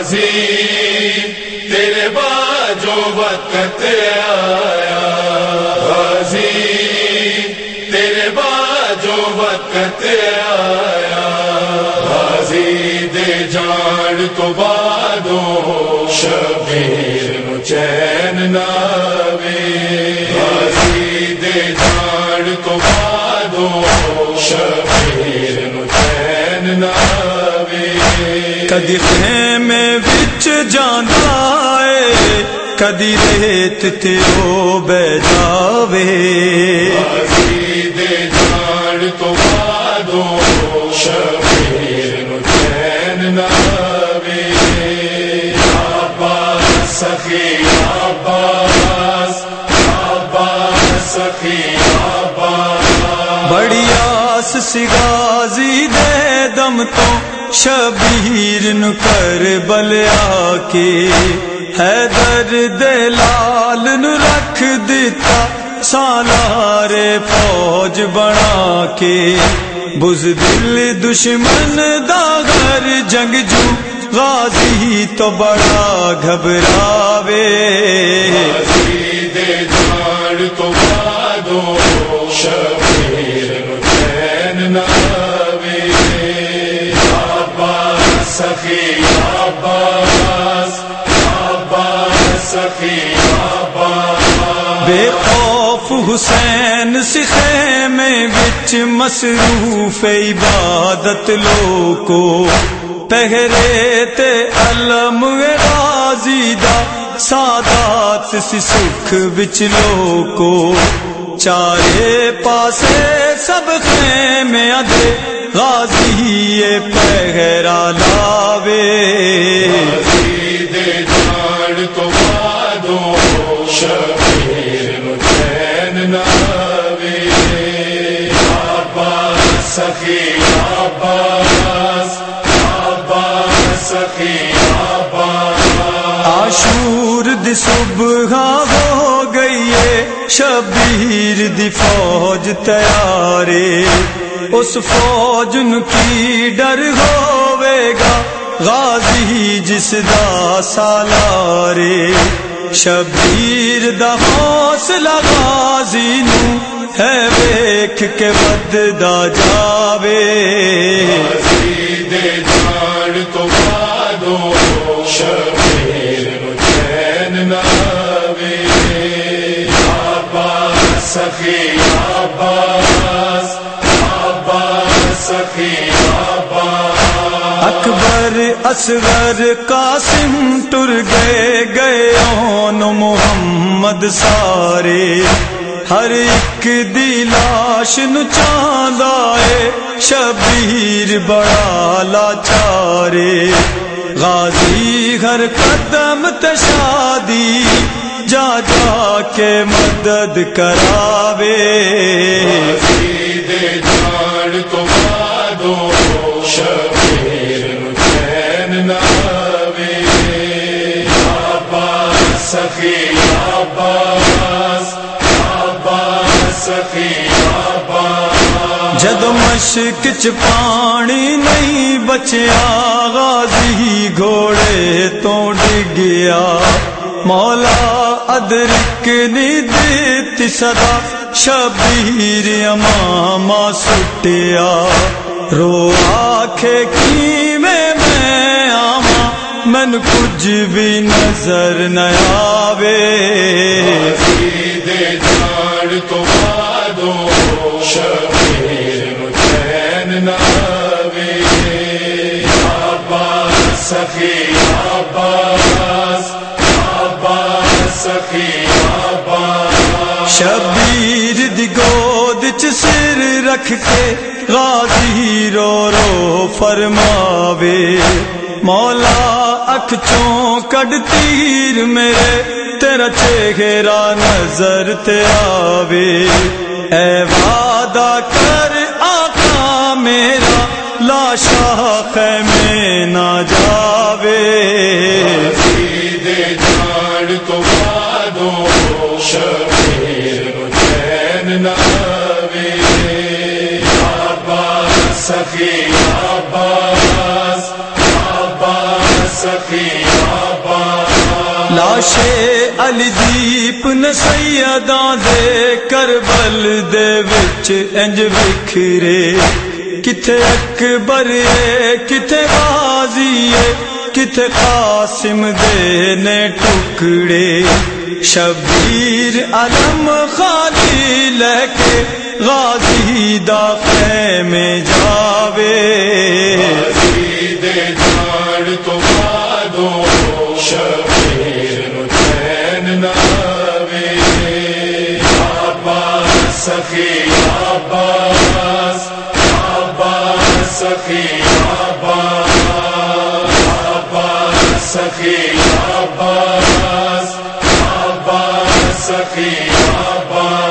غازی تیرے باجو وقت آیا۔ غازی تیرے باجو وقت آیا۔ غازی دے جان تو بادو، شبیر چین ناوے۔ غازی دے جان تو بادو، شبیر چین ناوے۔ کدی وچ جاندا ہے کدی ریت تے او بہ جاوے۔ دے جان تو بادو شبیر نو چین ناوے عباس سخی عباس عباس سخی عباس۔ بڑی آس سی غازی دے دم تو شبیر نو کر بلیا کے حیدر دے لال نو رکھ دیتا سالارے فوج بنا کے بز دل دشمن دا گھر جنگ جو، غازی تو بڑا گھبراوے۔ سخی عباس عباس، سخی عباس۔ بے خوف حسین سکھے میں بچ مصروف عبادت لوکو پہرے تے علم غازی دا، سادات سی سکھ بچ لوکو چارے پاسے سب خیمے ادھے غازی پہرا لاوے۔ تو بادو شبیر چین ناوے۔ عباس سخی عباس عباس سخی عباس۔ آشور دی صبح ہو شبیر دی فوج تیارے، اس فوج ان کی ڈر ہوے گا۔ غازی جس دا سالارے، شبیر دا حوصلہ غازی نو ہے ویکھ کے بد دا جاوے۔ غازی دے جان تو بادو شبیر سخی عباس عباس، سخی عباس۔ اکبر، اصغر، قاسم ٹر گئے گئے اون محمد سارے۔ ہر ایک دی لاش نو شبیر بڑا لاچارے۔ غازی ہر قدم تشادی جا جا کے مدد کراوے۔ جان تو بادو شبیر نو چین ناوے۔ عباس سخی عباس عباس سخی عباس۔ جد مشک چ پانی نہیں بچیا غازی گھوڑے تو ڈگیا مولا ادرک نہیں صدا، شبیر اماما سٹیا۔ رو آکھے کی میں میں آما، من کچھ بھی نظر نہ آوے۔ دے جان تو بادو، شبیر شبیر دی گود چ سر رکھ کے غازی رو رو فرماوے، مولا اکھ چوں کڈ تیر میرے، تیرا چہرہ نظر تے آوے۔ اے وعدہ کر آقا میرا لاشا خیمے نہ جاوے سخی، عباس عباس، سخی، عباس۔ لاشے علی دیپ نے سیداں دے کربل دے وچ انج وکھرے۔ کتے اکبر ہے کتے غازی ہے کتے قاسم دے نے ٹکڑے شبیر علم خالی لے کے غازی دا خیمے جاوے۔ دے تو بادو، شبیر نو چین عباس سخی، عباس عباس سخی، عباس عباس سخی۔ بابا سخی بابا